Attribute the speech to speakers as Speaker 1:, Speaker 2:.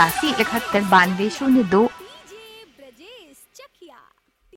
Speaker 1: तिरासी इकहत्तर बानवे शून्य दो